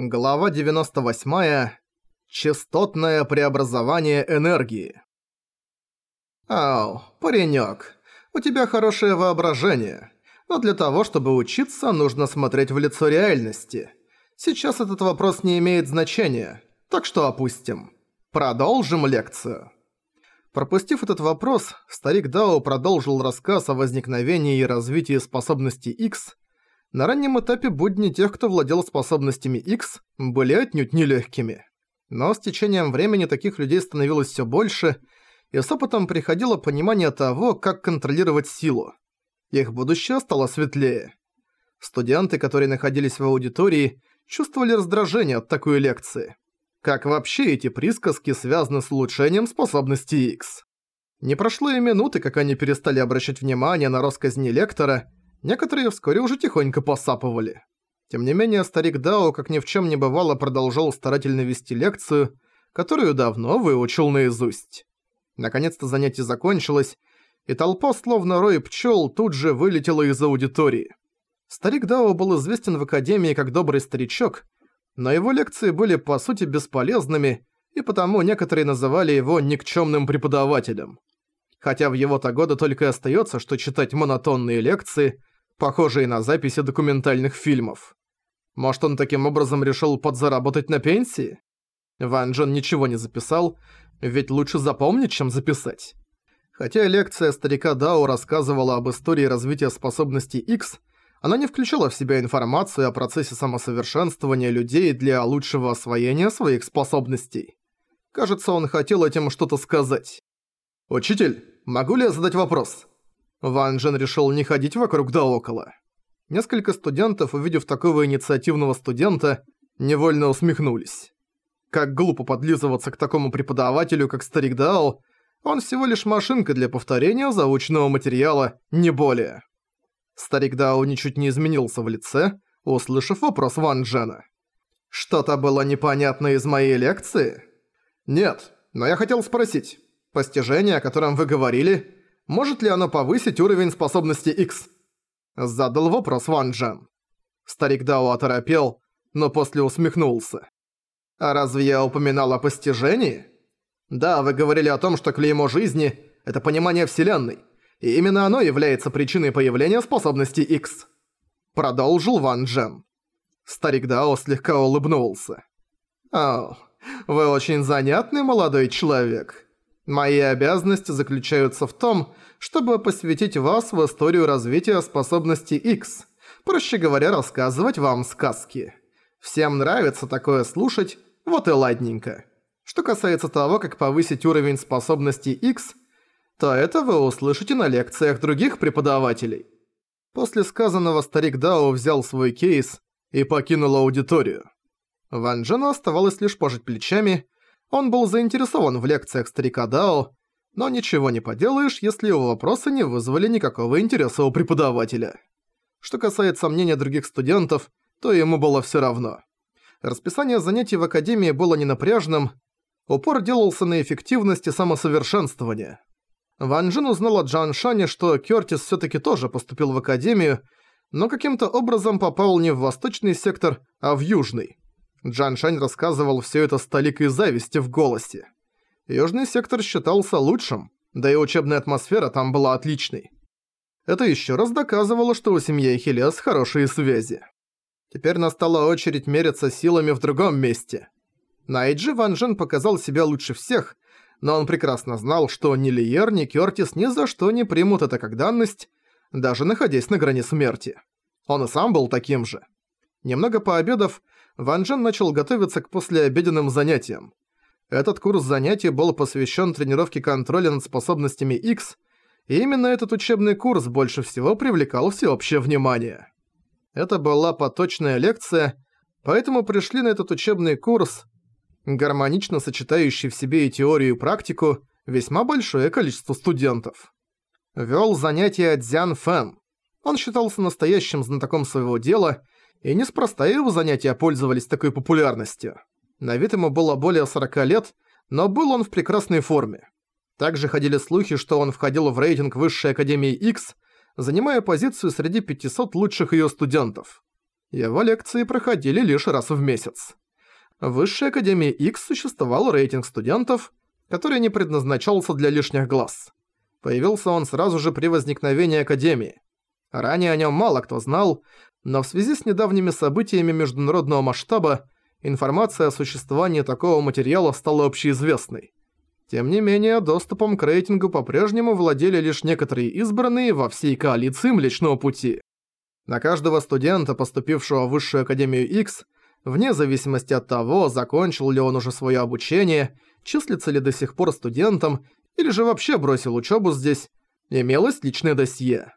Глава 98. Частотное преобразование энергии. Ау, паренёк, у тебя хорошее воображение, но для того, чтобы учиться, нужно смотреть в лицо реальности. Сейчас этот вопрос не имеет значения, так что опустим. Продолжим лекцию. Пропустив этот вопрос, старик Дао продолжил рассказ о возникновении и развитии способности X – на раннем этапе будни тех, кто владел способностями X, были отнюдь нелегкими. Но с течением времени таких людей становилось все больше, и с опытом приходило понимание того, как контролировать силу. Их будущее стало светлее. Студенты, которые находились в аудитории, чувствовали раздражение от такой лекции. Как вообще эти присказки связаны с улучшением способности X? Не прошло и минуты, как они перестали обращать внимание на росказни лектора, Некоторые вскоре уже тихонько посапывали. Тем не менее, старик Дао, как ни в чем не бывало, продолжал старательно вести лекцию, которую давно выучил наизусть. Наконец-то занятие закончилось, и толпа, словно рой пчел, тут же вылетела из аудитории. Старик Дао был известен в Академии как добрый старичок, но его лекции были по сути бесполезными, и потому некоторые называли его никчемным преподавателем. Хотя в его-то годы только и остается, что читать монотонные лекции, похожие на записи документальных фильмов. Может, он таким образом решил подзаработать на пенсии? Ван Джен ничего не записал, ведь лучше запомнить, чем записать. Хотя лекция старика Дао рассказывала об истории развития способностей X, она не включала в себя информацию о процессе самосовершенствования людей для лучшего освоения своих способностей. Кажется, он хотел этим что-то сказать. «Учитель, могу ли я задать вопрос?» Ван Джен решил не ходить вокруг да около. Несколько студентов, увидев такого инициативного студента, невольно усмехнулись. Как глупо подлизываться к такому преподавателю, как Старик Дао, он всего лишь машинка для повторения заученного материала, не более. Старик Дао ничуть не изменился в лице, услышав вопрос Ван Джена. «Что-то было непонятно из моей лекции?» «Нет, но я хотел спросить. Постижение, о котором вы говорили, может ли оно повысить уровень способности X? Задал вопрос Ван Джен. Старик Дао оторопел, но после усмехнулся. «А разве я упоминал о постижении?» «Да, вы говорили о том, что клеймо жизни — это понимание Вселенной, и именно оно является причиной появления способности X». Продолжил Ван Джен. Старик Дао слегка улыбнулся. «О, вы очень занятный молодой человек. Мои обязанности заключаются в том, чтобы посвятить вас в историю развития способности X, проще говоря, рассказывать вам сказки. Всем нравится такое слушать, вот и ладненько. Что касается того, как повысить уровень способности X, то это вы услышите на лекциях других преподавателей. После сказанного старик Дао взял свой кейс и покинул аудиторию. Ван Джену оставалось лишь пожать плечами, он был заинтересован в лекциях старика Дао, но ничего не поделаешь, если его вопросы не вызвали никакого интереса у преподавателя. Что касается мнения других студентов, то ему было всё равно. Расписание занятий в академии было ненапряжным, упор делался на эффективности самосовершенствования. Ван Джин узнал от Джан Шани, что Кёртис всё-таки тоже поступил в академию, но каким-то образом попал не в восточный сектор, а в южный. Джан Шань рассказывал все это с толикой зависти в голосе. Южный сектор считался лучшим, да и учебная атмосфера там была отличной. Это еще раз доказывало, что у семьи Хелиас хорошие связи. Теперь настала очередь мериться силами в другом месте. Найджи Ван Джен показал себя лучше всех, но он прекрасно знал, что ни Лиер, ни Кёртис ни за что не примут это как данность, даже находясь на грани смерти. Он и сам был таким же. Немного пообедав, Ван Джен начал готовиться к послеобеденным занятиям. Этот курс занятий был посвящен тренировке контроля над способностями X, и именно этот учебный курс больше всего привлекал всеобщее внимание. Это была поточная лекция, поэтому пришли на этот учебный курс, гармонично сочетающий в себе и теорию, и практику, весьма большое количество студентов. Вел занятия Дзян Фэн. Он считался настоящим знатоком своего дела – и неспроста его занятия пользовались такой популярностью. На вид ему было более 40 лет, но был он в прекрасной форме. Также ходили слухи, что он входил в рейтинг Высшей Академии X, занимая позицию среди 500 лучших ее студентов. Его лекции проходили лишь раз в месяц. В Высшей Академии X существовал рейтинг студентов, который не предназначался для лишних глаз. Появился он сразу же при возникновении Академии. Ранее о нем мало кто знал, но в связи с недавними событиями международного масштаба информация о существовании такого материала стала общеизвестной. Тем не менее, доступом к рейтингу по-прежнему владели лишь некоторые избранные во всей коалиции Млечного Пути. На каждого студента, поступившего в Высшую Академию X, вне зависимости от того, закончил ли он уже свое обучение, числится ли до сих пор студентом, или же вообще бросил учебу здесь, имелось личное досье.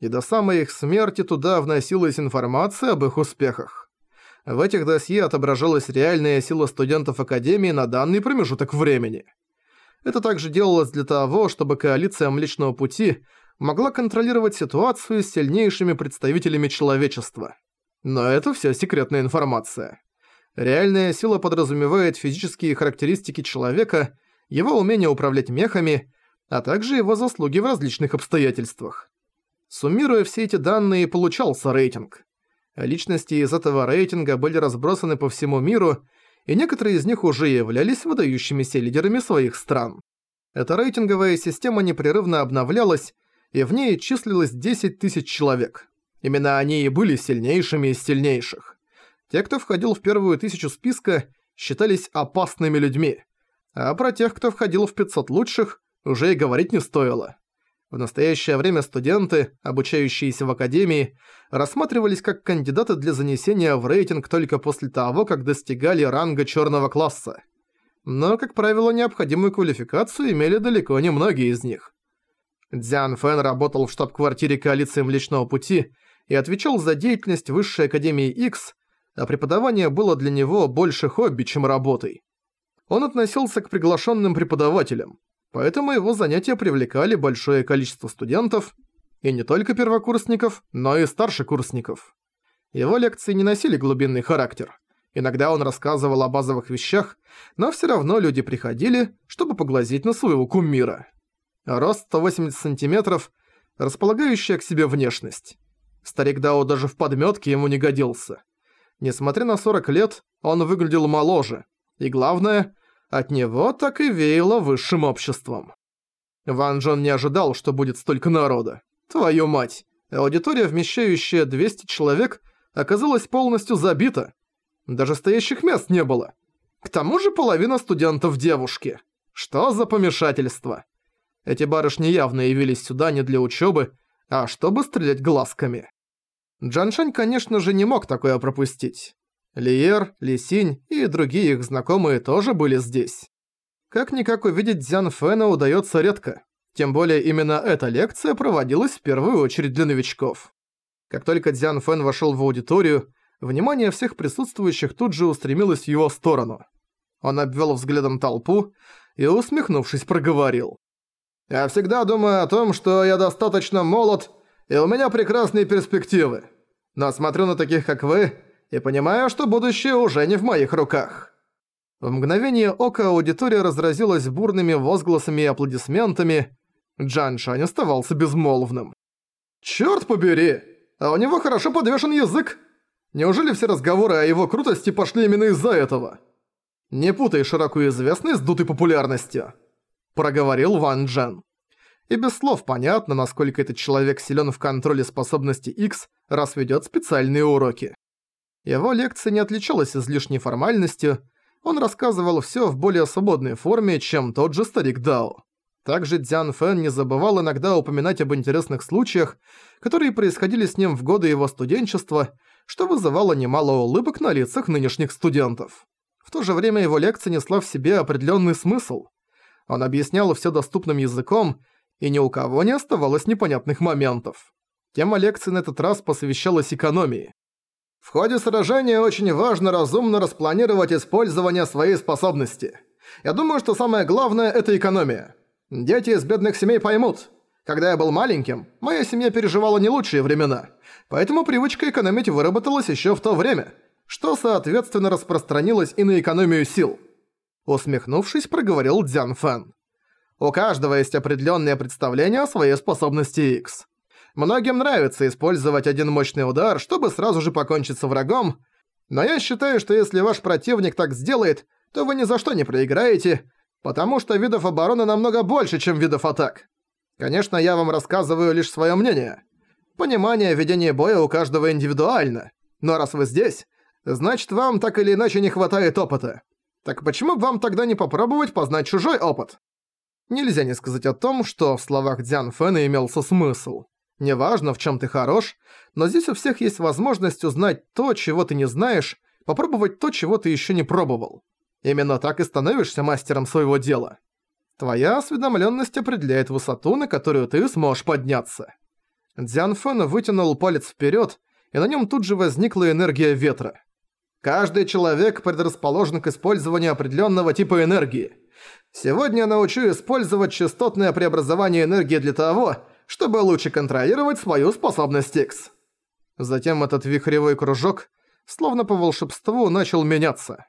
И до самой их смерти туда вносилась информация об их успехах. В этих досье отображалась реальная сила студентов Академии на данный промежуток времени. Это также делалось для того, чтобы коалиция Млечного Пути могла контролировать ситуацию с сильнейшими представителями человечества. Но это всё секретная информация. Реальная сила подразумевает физические характеристики человека, его умение управлять мехами, а также его заслуги в различных обстоятельствах. Суммируя все эти данные, получался рейтинг. Личности из этого рейтинга были разбросаны по всему миру, и некоторые из них уже являлись выдающимися лидерами своих стран. Эта рейтинговая система непрерывно обновлялась, и в ней числилось 10 тысяч человек. Именно они и были сильнейшими из сильнейших. Те, кто входил в первую тысячу списка, считались опасными людьми, а про тех, кто входил в 500 лучших, уже и говорить не стоило. В настоящее время студенты, обучающиеся в академии, рассматривались как кандидаты для занесения в рейтинг только после того, как достигали ранга черного класса. Но, как правило, необходимую квалификацию имели далеко не многие из них. Дзян Фэн работал в штаб-квартире коалиции Млечного Пути и отвечал за деятельность Высшей Академии X, а преподавание было для него больше хобби, чем работой. Он относился к приглашенным преподавателям, поэтому его занятия привлекали большое количество студентов, и не только первокурсников, но и старшекурсников. Его лекции не носили глубинный характер. Иногда он рассказывал о базовых вещах, но все равно люди приходили, чтобы поглазеть на своего кумира. Рост 180 сантиметров, располагающая к себе внешность. Старик Дао даже в подметке ему не годился. Несмотря на 40 лет, он выглядел моложе. И главное, от него так и веяло высшим обществом. Ван Джон не ожидал, что будет столько народа. Твою мать, аудитория, вмещающая 200 человек, оказалась полностью забита. Даже стоящих мест не было. К тому же половина студентов девушки. Что за помешательство? Эти барышни явно явились сюда не для учебы, а чтобы стрелять глазками. Джаншань, конечно же, не мог такое пропустить. Лиер, Лисинь и другие их знакомые тоже были здесь. Как-никак увидеть Дзян Фэна удается редко. Тем более именно эта лекция проводилась в первую очередь для новичков. Как только Дзян Фэн вошел в аудиторию, внимание всех присутствующих тут же устремилось в его сторону. Он обвел взглядом толпу и, усмехнувшись, проговорил. «Я всегда думаю о том, что я достаточно молод, и у меня прекрасные перспективы. Но смотрю на таких, как вы, и понимаю, что будущее уже не в моих руках». В мгновение ока аудитория разразилась бурными возгласами и аплодисментами. Джан Шань оставался безмолвным. «Чёрт побери! А у него хорошо подвешен язык! Неужели все разговоры о его крутости пошли именно из-за этого?» «Не путай широко известной с дутой популярностью», – проговорил Ван Джен. И без слов понятно, насколько этот человек силен в контроле способности X, раз ведет специальные уроки. Его лекция не отличалась излишней формальностью, он рассказывал все в более свободной форме, чем тот же старик Дао. Также Дзян Фэн не забывал иногда упоминать об интересных случаях, которые происходили с ним в годы его студенчества, что вызывало немало улыбок на лицах нынешних студентов. В то же время его лекция несла в себе определенный смысл. Он объяснял все доступным языком, и ни у кого не оставалось непонятных моментов. Тема лекции на этот раз посвящалась экономии. В ходе сражения очень важно разумно распланировать использование своей способности. Я думаю, что самое главное – это экономия. Дети из бедных семей поймут. Когда я был маленьким, моя семья переживала не лучшие времена, поэтому привычка экономить выработалась еще в то время, что, соответственно, распространилось и на экономию сил. Усмехнувшись, проговорил Дзян Фэн. У каждого есть определенное представление о своей способности X. Многим нравится использовать один мощный удар, чтобы сразу же покончить с врагом, но я считаю, что если ваш противник так сделает, то вы ни за что не проиграете, потому что видов обороны намного больше, чем видов атак. Конечно, я вам рассказываю лишь своё мнение. Понимание ведения боя у каждого индивидуально, но раз вы здесь, значит вам так или иначе не хватает опыта. Так почему бы вам тогда не попробовать познать чужой опыт? Нельзя не сказать о том, что в словах Дзян Фэна имелся смысл. Неважно, в чем ты хорош, но здесь у всех есть возможность узнать то, чего ты не знаешь, попробовать то, чего ты еще не пробовал. Именно так и становишься мастером своего дела. Твоя осведомленность определяет высоту, на которую ты сможешь подняться. Дзян Фэн вытянул палец вперед, и на нем тут же возникла энергия ветра. Каждый человек предрасположен к использованию определенного типа энергии. Сегодня я научу использовать частотное преобразование энергии для того, чтобы лучше контролировать свою способность X. Затем этот вихревой кружок, словно по волшебству, начал меняться.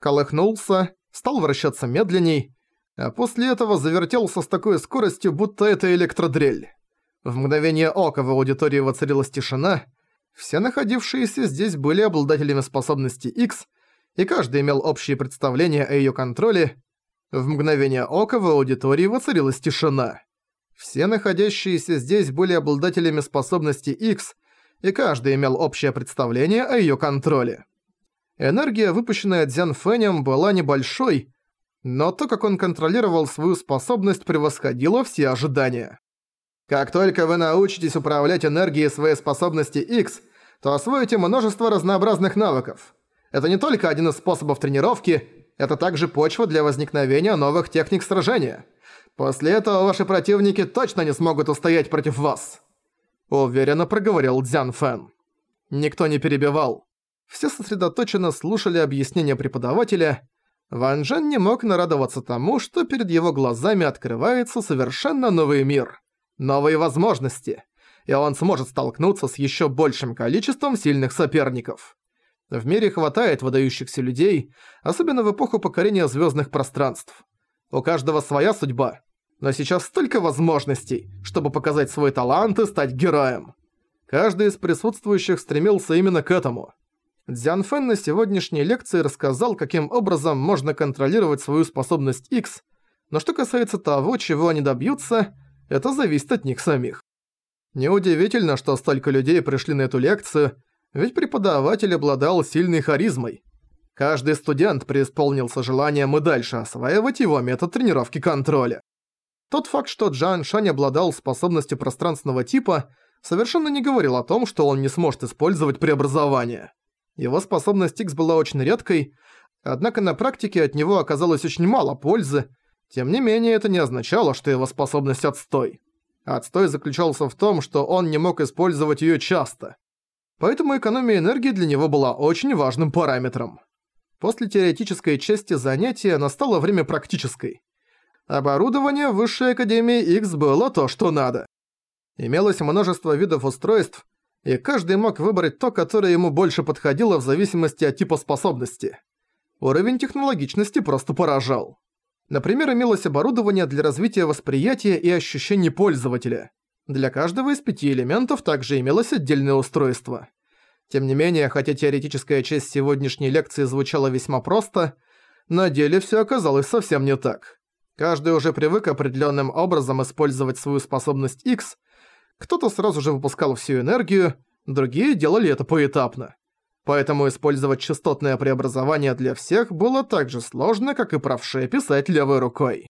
Колыхнулся, стал вращаться медленней, а после этого завертелся с такой скоростью, будто это электродрель. В мгновение ока в аудитории воцарилась тишина, все находившиеся здесь были обладателями способности X, и каждый имел общее представление о её контроле. В мгновение ока в аудитории воцарилась тишина. Все находящиеся здесь были обладателями способности X, и каждый имел общее представление о её контроле. Энергия, выпущенная Дзян Фэнем, была небольшой, но то, как он контролировал свою способность, превосходило все ожидания. Как только вы научитесь управлять энергией своей способности X, то освоите множество разнообразных навыков. Это не только один из способов тренировки, это также почва для возникновения новых техник сражения. После этого ваши противники точно не смогут устоять против вас. Уверенно проговорил Дзян Фэн. Никто не перебивал. Все сосредоточенно слушали объяснения преподавателя. Ван Джен не мог нарадоваться тому, что перед его глазами открывается совершенно новый мир. Новые возможности. И он сможет столкнуться с еще большим количеством сильных соперников. В мире хватает выдающихся людей, особенно в эпоху покорения звездных пространств. У каждого своя судьба, но сейчас столько возможностей, чтобы показать свой талант и стать героем. Каждый из присутствующих стремился именно к этому. Дзян Фэн на сегодняшней лекции рассказал, каким образом можно контролировать свою способность X, но что касается того, чего они добьются, это зависит от них самих. Неудивительно, что столько людей пришли на эту лекцию, ведь преподаватель обладал сильной харизмой. Каждый студент преисполнился желанием и дальше осваивать его метод тренировки контроля. Тот факт, что Джан Шань обладал способностью пространственного типа, совершенно не говорил о том, что он не сможет использовать преобразование. Его способность X была очень редкой, однако на практике от него оказалось очень мало пользы, тем не менее это не означало, что его способность отстой. Отстой заключался в том, что он не мог использовать её часто. Поэтому экономия энергии для него была очень важным параметром. После теоретической части занятия настало время практической. Оборудование Высшей Академии X было то, что надо. Имелось множество видов устройств, и каждый мог выбрать то, которое ему больше подходило в зависимости от типа способности. Уровень технологичности просто поражал. Например, имелось оборудование для развития восприятия и ощущений пользователя. Для каждого из пяти элементов также имелось отдельное устройство. Тем не менее, хотя теоретическая часть сегодняшней лекции звучала весьма просто, на деле всё оказалось совсем не так. Каждый уже привык определенным образом использовать свою способность X, кто-то сразу же выпускал всю энергию, другие делали это поэтапно. Поэтому использовать частотное преобразование для всех было так же сложно, как и правше писать левой рукой.